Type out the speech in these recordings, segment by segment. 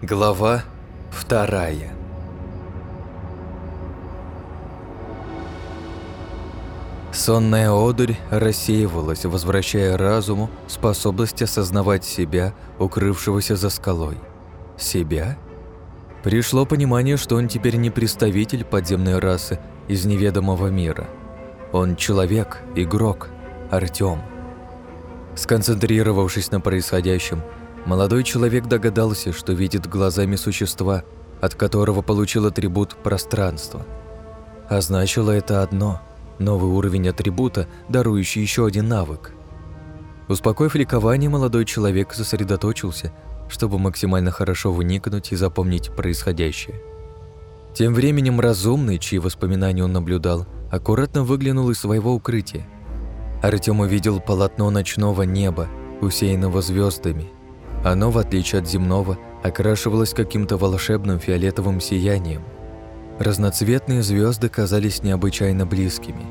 Глава вторая Сонная одурь рассеивалась, возвращая разуму способность осознавать себя, укрывшегося за скалой. Себя? Пришло понимание, что он теперь не представитель подземной расы из неведомого мира. Он человек, игрок, Артём. Сконцентрировавшись на происходящем, Молодой человек догадался, что видит глазами существа, от которого получил атрибут пространства. А значило это одно – новый уровень атрибута, дарующий еще один навык. Успокоив ликование, молодой человек сосредоточился, чтобы максимально хорошо вникнуть и запомнить происходящее. Тем временем разумный, чьи воспоминания он наблюдал, аккуратно выглянул из своего укрытия. Артем увидел полотно ночного неба, усеянного звездами – оно, в отличие от земного, окрашивалось каким-то волшебным фиолетовым сиянием. Разноцветные звезды казались необычайно близкими.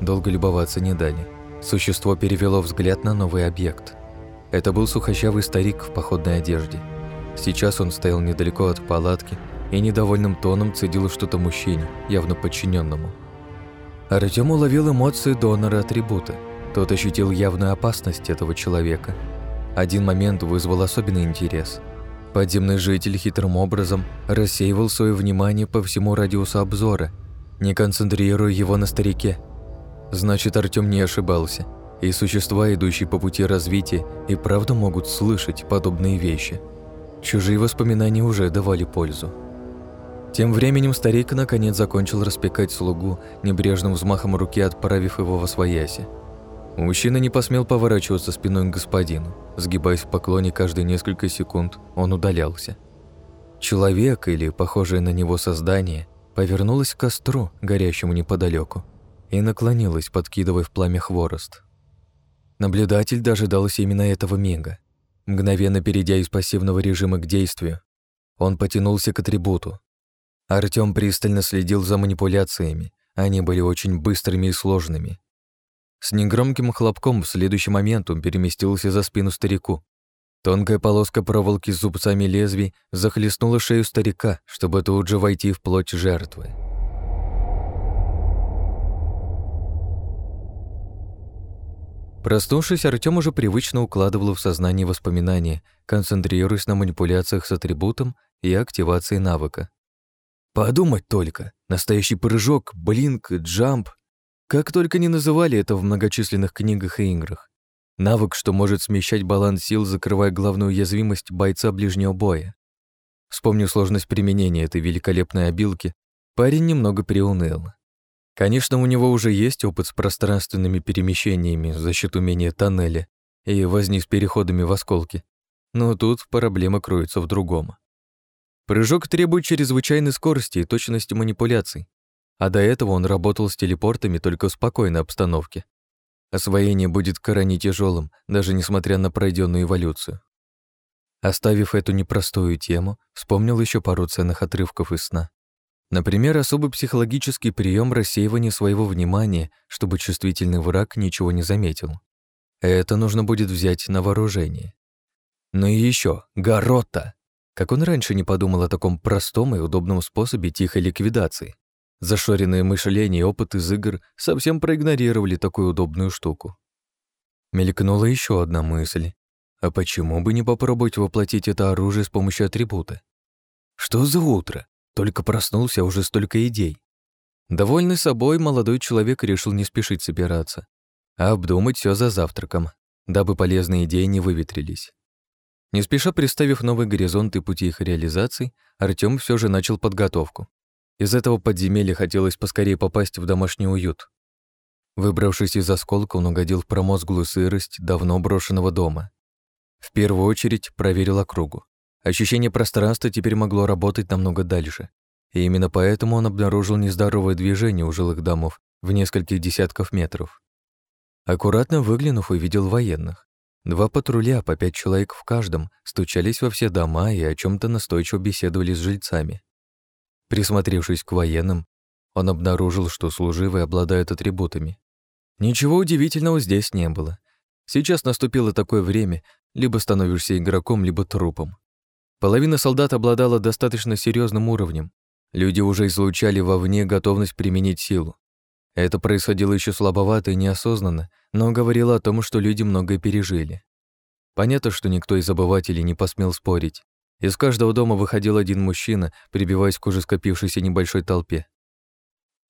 Долго любоваться не дали. Существо перевело взгляд на новый объект. Это был сухощавый старик в походной одежде. Сейчас он стоял недалеко от палатки и недовольным тоном цедил что-то мужчине, явно подчиненному. Артем уловил эмоции донора атрибута. Тот ощутил явную опасность этого человека – один момент вызвал особенный интерес. Подземный житель хитрым образом рассеивал свое внимание по всему радиусу обзора, не концентрируя его на старике. Значит, Артём не ошибался, и существа, идущие по пути развития, и правда могут слышать подобные вещи. Чужие воспоминания уже давали пользу. Тем временем старик наконец закончил распекать слугу, небрежным взмахом руки отправив его во свояси. Мужчина не посмел поворачиваться спиной к господину. Сгибаясь в поклоне каждые несколько секунд, он удалялся. Человек или похожее на него создание повернулось к костру, горящему неподалеку, и наклонилось, подкидывая в пламя хворост. Наблюдатель дожидался именно этого мига. Мгновенно перейдя из пассивного режима к действию, он потянулся к атрибуту. Артём пристально следил за манипуляциями, они были очень быстрыми и сложными. С негромким хлопком в следующий момент он переместился за спину старику. Тонкая полоска проволоки с зубцами лезвий захлестнула шею старика, чтобы тут же войти в плоть жертвы. Проснувшись, Артём уже привычно укладывал в сознание воспоминания, концентрируясь на манипуляциях с атрибутом и активации навыка. Подумать только, настоящий прыжок, блинк, джамп как только не называли это в многочисленных книгах и играх. Навык, что может смещать баланс сил, закрывая главную уязвимость бойца ближнего боя. Вспомнив сложность применения этой великолепной обилки, парень немного приуныл. Конечно, у него уже есть опыт с пространственными перемещениями за счет умения тоннеля и возни с переходами в осколки. Но тут проблема кроется в другом. Прыжок требует чрезвычайной скорости и точности манипуляций, а до этого он работал с телепортами только в спокойной обстановке. Освоение будет крайне тяжелым, даже несмотря на пройденную эволюцию. Оставив эту непростую тему, вспомнил еще пару ценных отрывков из сна. Например, особый психологический прием рассеивания своего внимания, чтобы чувствительный враг ничего не заметил. Это нужно будет взять на вооружение. Ну и еще Гарота! Как он раньше не подумал о таком простом и удобном способе тихой ликвидации. Зашоренные мышление и опыт из игр совсем проигнорировали такую удобную штуку. Мелькнула еще одна мысль. А почему бы не попробовать воплотить это оружие с помощью атрибута? Что за утро? Только проснулся, а уже столько идей. Довольный собой, молодой человек решил не спешить собираться, а обдумать все за завтраком, дабы полезные идеи не выветрились. Не спеша представив новые горизонты пути их реализации, Артём все же начал подготовку. Из этого подземелья хотелось поскорее попасть в домашний уют. Выбравшись из осколка, он угодил в промозглую сырость давно брошенного дома. В первую очередь проверил округу. Ощущение пространства теперь могло работать намного дальше. И именно поэтому он обнаружил нездоровое движение у жилых домов в нескольких десятков метров. Аккуратно выглянув, увидел военных. Два патруля, по пять человек в каждом, стучались во все дома и о чем то настойчиво беседовали с жильцами. Присмотревшись к военным, он обнаружил, что служивые обладают атрибутами. Ничего удивительного здесь не было. Сейчас наступило такое время, либо становишься игроком, либо трупом. Половина солдат обладала достаточно серьезным уровнем. Люди уже излучали вовне готовность применить силу. Это происходило еще слабовато и неосознанно, но говорило о том, что люди многое пережили. Понятно, что никто из обывателей не посмел спорить. Из каждого дома выходил один мужчина, прибиваясь к уже скопившейся небольшой толпе.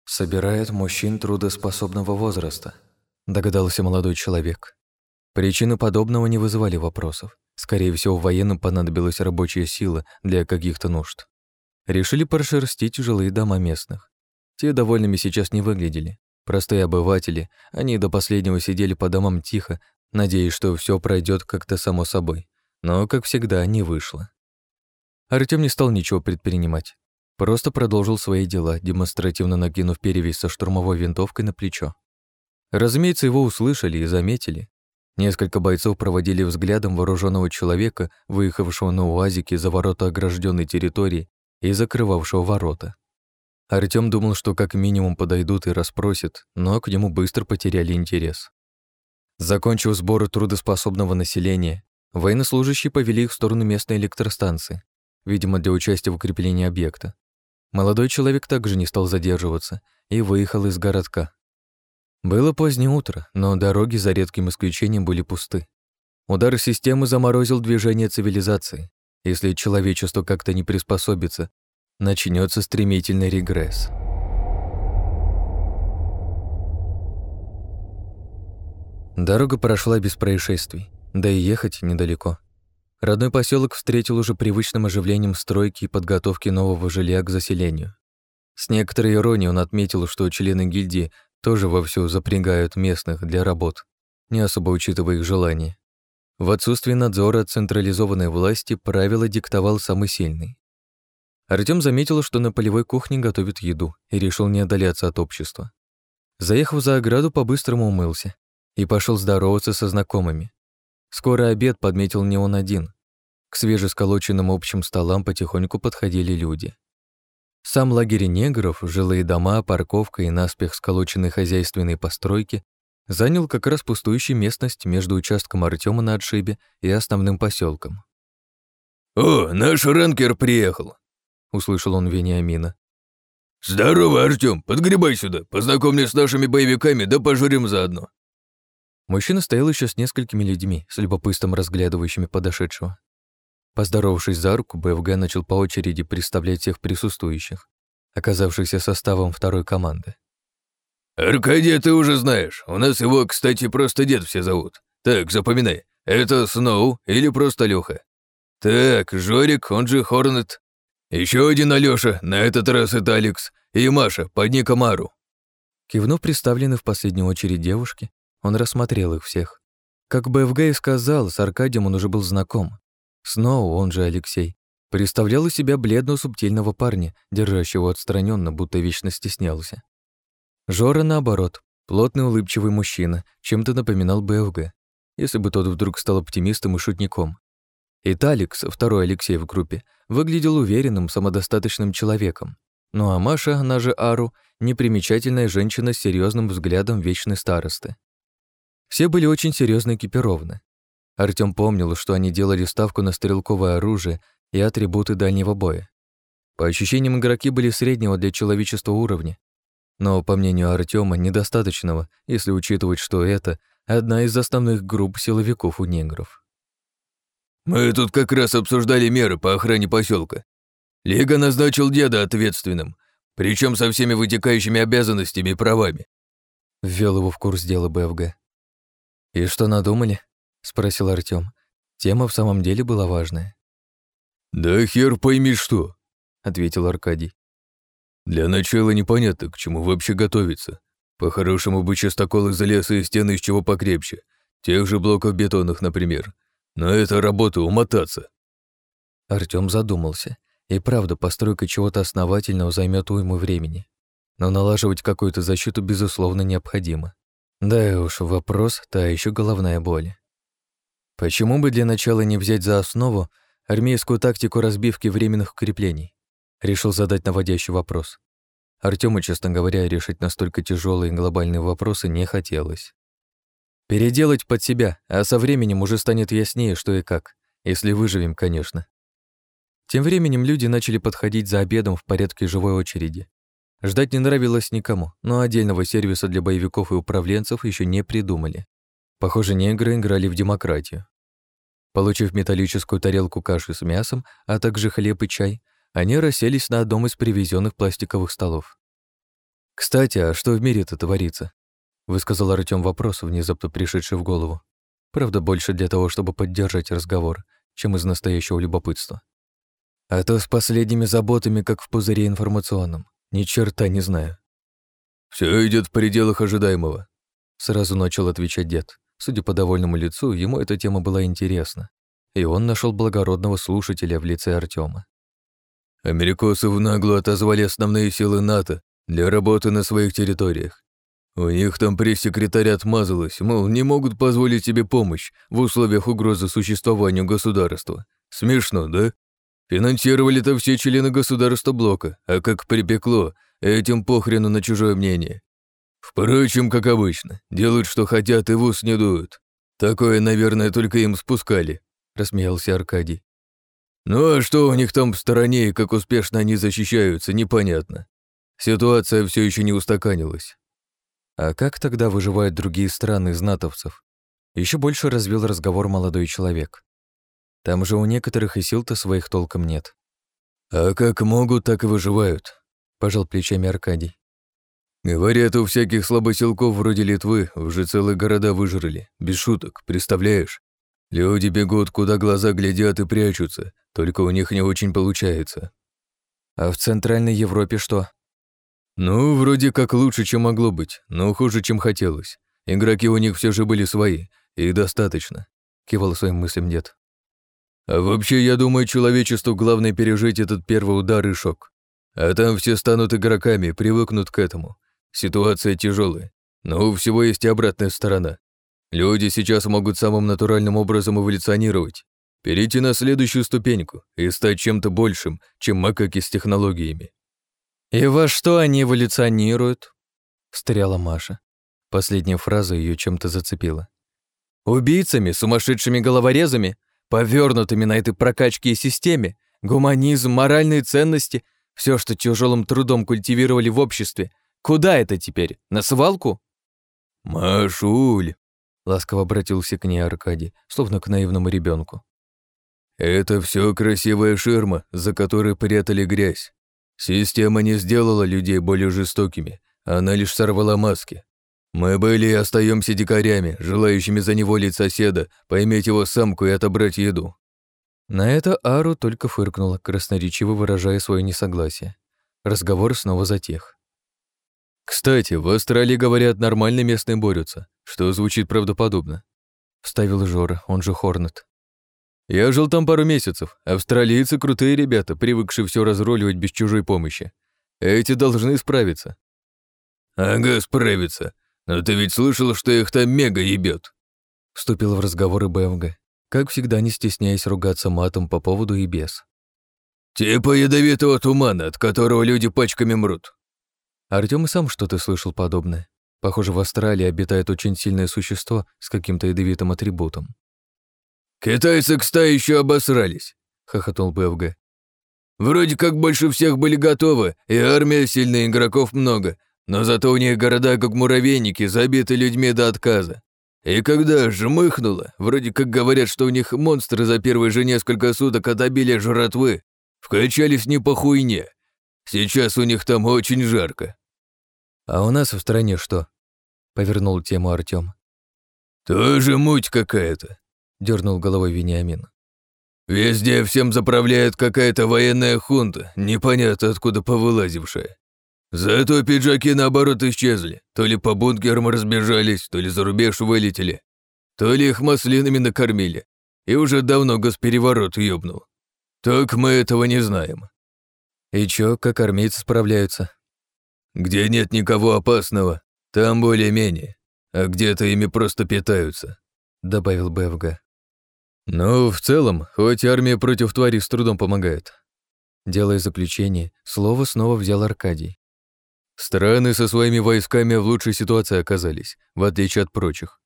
«Собирает мужчин трудоспособного возраста», — догадался молодой человек. Причины подобного не вызывали вопросов. Скорее всего, военным понадобилась рабочая сила для каких-то нужд. Решили прошерстить жилые дома местных. Те довольными сейчас не выглядели. Простые обыватели, они до последнего сидели по домам тихо, надеясь, что все пройдет как-то само собой. Но, как всегда, не вышло. Артём не стал ничего предпринимать. Просто продолжил свои дела, демонстративно накинув перевязь со штурмовой винтовкой на плечо. Разумеется, его услышали и заметили. Несколько бойцов проводили взглядом вооруженного человека, выехавшего на УАЗике за ворота огражденной территории и закрывавшего ворота. Артём думал, что как минимум подойдут и расспросят, но к нему быстро потеряли интерес. Закончив сборы трудоспособного населения, военнослужащие повели их в сторону местной электростанции, видимо, для участия в укреплении объекта. Молодой человек также не стал задерживаться и выехал из городка. Было позднее утро, но дороги, за редким исключением, были пусты. Удар системы заморозил движение цивилизации. Если человечество как-то не приспособится, начнется стремительный регресс. Дорога прошла без происшествий, да и ехать недалеко. Родной поселок встретил уже привычным оживлением стройки и подготовки нового жилья к заселению. С некоторой иронией он отметил, что члены гильдии тоже вовсю запрягают местных для работ, не особо учитывая их желания. В отсутствие надзора централизованной власти правила диктовал самый сильный. Артём заметил, что на полевой кухне готовят еду, и решил не отдаляться от общества. Заехав за ограду, по-быстрому умылся и пошел здороваться со знакомыми. Скоро обед подметил не он один. К свежесколоченным общим столам потихоньку подходили люди. Сам лагерь негров, жилые дома, парковка и наспех сколоченные хозяйственные постройки занял как раз пустующую местность между участком Артема на отшибе и основным поселком. «О, наш ранкер приехал!» услышал он Вениамина. «Здорово, Артём, подгребай сюда, познакомься с нашими боевиками, да пожурим заодно». Мужчина стоял еще с несколькими людьми, с любопытством разглядывающими подошедшего. Поздоровавшись за руку, БФГ начал по очереди представлять всех присутствующих, оказавшихся составом второй команды. «Аркадия ты уже знаешь, у нас его, кстати, просто дед все зовут. Так, запоминай, это Сноу или просто Лёха. Так, Жорик, он же Хорнет, еще один Алёша, на этот раз это Алекс, и Маша, под ником Ару». Кивнув представленный в последнюю очередь девушке, он рассмотрел их всех. Как БФГ и сказал, с Аркадием он уже был знаком. Сноу, он же Алексей, представлял из себя бледного субтильного парня, держащего отстраненно, будто вечно стеснялся. Жора, наоборот, плотный улыбчивый мужчина, чем-то напоминал БФГ, если бы тот вдруг стал оптимистом и шутником. И Таликс, второй Алексей в группе, выглядел уверенным, самодостаточным человеком. Ну а Маша, она же Ару, непримечательная женщина с серьезным взглядом вечной старосты. Все были очень серьезно экипированы. Артём помнил, что они делали ставку на стрелковое оружие и атрибуты дальнего боя. По ощущениям, игроки были среднего для человечества уровня, но, по мнению Артёма, недостаточного, если учитывать, что это одна из основных групп силовиков у негров. Мы тут как раз обсуждали меры по охране поселка. Лига назначил деда ответственным, причем со всеми вытекающими обязанностями и правами. Ввел его в курс дела БФГ. «И что надумали?» — спросил Артём. Тема в самом деле была важная. «Да хер пойми что», — ответил Аркадий. «Для начала непонятно, к чему вообще готовиться. По-хорошему бы частокол из леса и стены из чего покрепче. Тех же блоков бетонных, например. Но это работа умотаться. Артём задумался. И правда, постройка чего-то основательного займет уйму времени. Но налаживать какую-то защиту, безусловно, необходимо. Да уж, вопрос — та еще головная боль. Почему бы для начала не взять за основу армейскую тактику разбивки временных укреплений? Решил задать наводящий вопрос. Артёму, честно говоря, решить настолько тяжелые глобальные вопросы не хотелось. Переделать под себя, а со временем уже станет яснее, что и как. Если выживем, конечно. Тем временем люди начали подходить за обедом в порядке живой очереди. Ждать не нравилось никому, но отдельного сервиса для боевиков и управленцев еще не придумали. Похоже, негры играли в демократию. Получив металлическую тарелку каши с мясом, а также хлеб и чай, они расселись на одном из привезенных пластиковых столов. «Кстати, а что в мире-то творится?» — высказал Артём вопрос, внезапно пришедший в голову. Правда, больше для того, чтобы поддержать разговор, чем из настоящего любопытства. А то с последними заботами, как в пузыре информационном. Ни черта не знаю. Все идет в пределах ожидаемого», — сразу начал отвечать дед. Судя по довольному лицу, ему эта тема была интересна, и он нашел благородного слушателя в лице Артема. Америкосы в нагло отозвали основные силы НАТО для работы на своих территориях. У них там пресс-секретарь отмазалась, мол, не могут позволить себе помощь в условиях угрозы существованию государства. Смешно, да? Финансировали-то все члены государства блока, а как припекло, этим похрену на чужое мнение. Впрочем, как обычно, делают, что хотят и в ус не дуют. Такое, наверное, только им спускали, рассмеялся Аркадий. Ну а что у них там в стороне и как успешно они защищаются, непонятно. Ситуация все еще не устаканилась. А как тогда выживают другие страны из натовцев? Еще больше развил разговор молодой человек. Там же у некоторых и сил-то своих толком нет. А как могут, так и выживают, пожал плечами Аркадий. Говорят, у всяких слабосилков вроде Литвы уже целые города выжрали, без шуток, представляешь? Люди бегут, куда глаза глядят и прячутся, только у них не очень получается. А в Центральной Европе что? Ну, вроде как лучше, чем могло быть, но хуже, чем хотелось. Игроки у них все же были свои, и достаточно, кивал своим мыслям дед. А вообще, я думаю, человечеству главное пережить этот первый удар и шок. А там все станут игроками, привыкнут к этому. Ситуация тяжелая, но у всего есть и обратная сторона. Люди сейчас могут самым натуральным образом эволюционировать, перейти на следующую ступеньку и стать чем-то большим, чем макаки с технологиями. «И во что они эволюционируют?» — встряла Маша. Последняя фраза ее чем-то зацепила. «Убийцами, сумасшедшими головорезами, повернутыми на этой прокачке и системе, гуманизм, моральные ценности, все, что тяжелым трудом культивировали в обществе, Куда это теперь? На свалку? Машуль, ласково обратился к ней Аркадий, словно к наивному ребенку. Это все красивая ширма, за которой прятали грязь. Система не сделала людей более жестокими, она лишь сорвала маски. Мы были и остаемся дикарями, желающими заневолить соседа, поиметь его самку и отобрать еду. На это Ару только фыркнула, красноречиво выражая свое несогласие. Разговор снова затих. «Кстати, в Австралии, говорят, нормально местные борются, что звучит правдоподобно», — вставил Жора, он же Хорнет. «Я жил там пару месяцев. Австралийцы крутые ребята, привыкшие все разруливать без чужой помощи. Эти должны справиться». «Ага, справиться. Но ты ведь слышал, что их там мега ебет?» Вступил в разговоры БМГ, как всегда не стесняясь ругаться матом по поводу и без. «Типа ядовитого тумана, от которого люди пачками мрут. Артём и сам что-то слышал подобное. Похоже, в Австралии обитает очень сильное существо с каким-то ядовитым атрибутом. «Китайцы, кстати, еще обосрались», — хохотнул БФГ. «Вроде как больше всех были готовы, и армия сильных игроков много, но зато у них города как муравейники, забиты людьми до отказа. И когда жмыхнуло, вроде как говорят, что у них монстры за первые же несколько суток от обилия жратвы вкачались не по хуйне. Сейчас у них там очень жарко. «А у нас в стране что?» — повернул тему Артём. «Тоже муть какая-то», — дернул головой Вениамин. «Везде всем заправляет какая-то военная хунта, непонятно откуда повылазившая. Зато пиджаки наоборот исчезли, то ли по бункерам разбежались, то ли за рубеж вылетели, то ли их маслинами накормили, и уже давно госпереворот ёбнул. Так мы этого не знаем». «И чё, как армейцы справляются?» Где нет никого опасного, там более-менее, а где-то ими просто питаются», — добавил БФГ. «Ну, в целом, хоть армия против тварей с трудом помогает». Делая заключение, слово снова взял Аркадий. Страны со своими войсками в лучшей ситуации оказались, в отличие от прочих.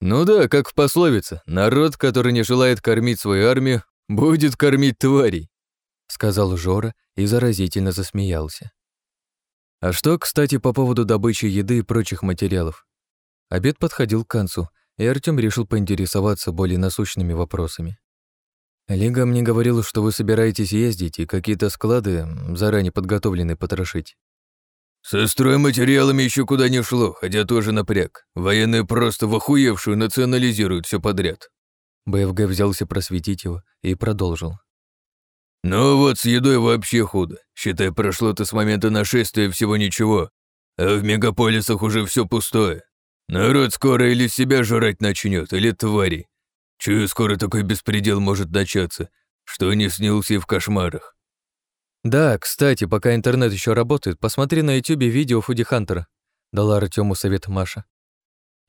Ну да, как в пословице, народ, который не желает кормить свою армию, будет кормить тварей. сказал Жора и заразительно засмеялся. А что, кстати, по поводу добычи еды и прочих материалов? Обед подходил к концу, и Артём решил поинтересоваться более насущными вопросами. Лига мне говорила, что вы собираетесь ездить и какие-то склады заранее подготовлены потрошить. Со стройматериалами еще куда не шло, хотя тоже напряг. Военные просто в охуевшую национализируют все подряд. БФГ взялся просветить его и продолжил. «Ну вот с едой вообще худо. Считай, прошло-то с момента нашествия всего ничего, а в мегаполисах уже все пустое. Народ скоро или себя жрать начнет, или твари. Чую, скоро такой беспредел может начаться, что не снился и в кошмарах. Да, кстати, пока интернет еще работает, посмотри на ютюбе видео Фуди Хантера, дала Артему совет Маша.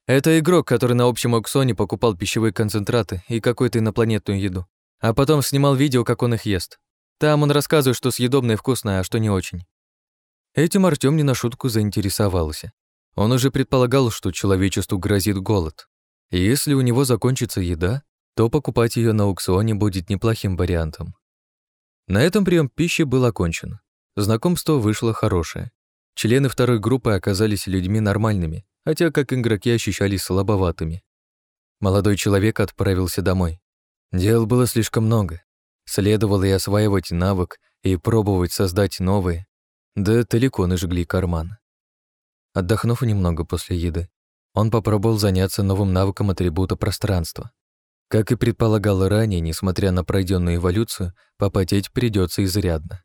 Это игрок, который на общем аукционе покупал пищевые концентраты и какую-то инопланетную еду, а потом снимал видео, как он их ест. Там он рассказывает, что съедобное вкусное, а что не очень. Этим Артём не на шутку заинтересовался. Он уже предполагал, что человечеству грозит голод. И если у него закончится еда, то покупать ее на аукционе будет неплохим вариантом. На этом прием пищи был окончен. Знакомство вышло хорошее. Члены второй группы оказались людьми нормальными, хотя как игроки ощущались слабоватыми. Молодой человек отправился домой. Дел было слишком много. Следовало и осваивать навык, и пробовать создать новые. Да таликоны жгли карман. Отдохнув немного после еды, он попробовал заняться новым навыком атрибута пространства. Как и предполагал ранее, несмотря на пройденную эволюцию, попотеть придется изрядно.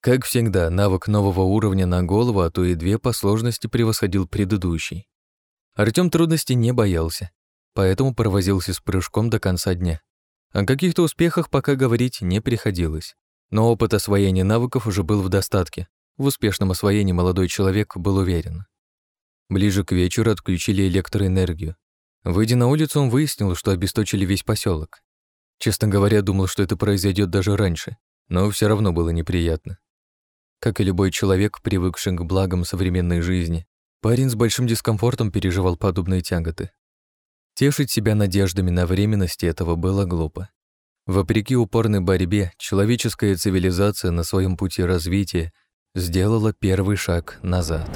Как всегда, навык нового уровня на голову, а то и две по сложности превосходил предыдущий. Артём трудностей не боялся, поэтому провозился с прыжком до конца дня. О каких-то успехах пока говорить не приходилось, но опыт освоения навыков уже был в достатке. В успешном освоении молодой человек был уверен. Ближе к вечеру отключили электроэнергию, Выйдя на улицу, он выяснил, что обесточили весь поселок. Честно говоря, думал, что это произойдет даже раньше, но все равно было неприятно. Как и любой человек, привыкший к благам современной жизни, парень с большим дискомфортом переживал подобные тяготы. Тешить себя надеждами на временности этого было глупо. Вопреки упорной борьбе, человеческая цивилизация на своем пути развития сделала первый шаг назад.